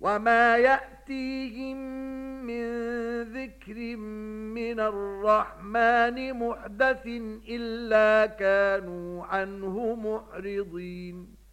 وما يأتيهم من ذكر من الرحمن محدث إلا كانوا عنه معرضين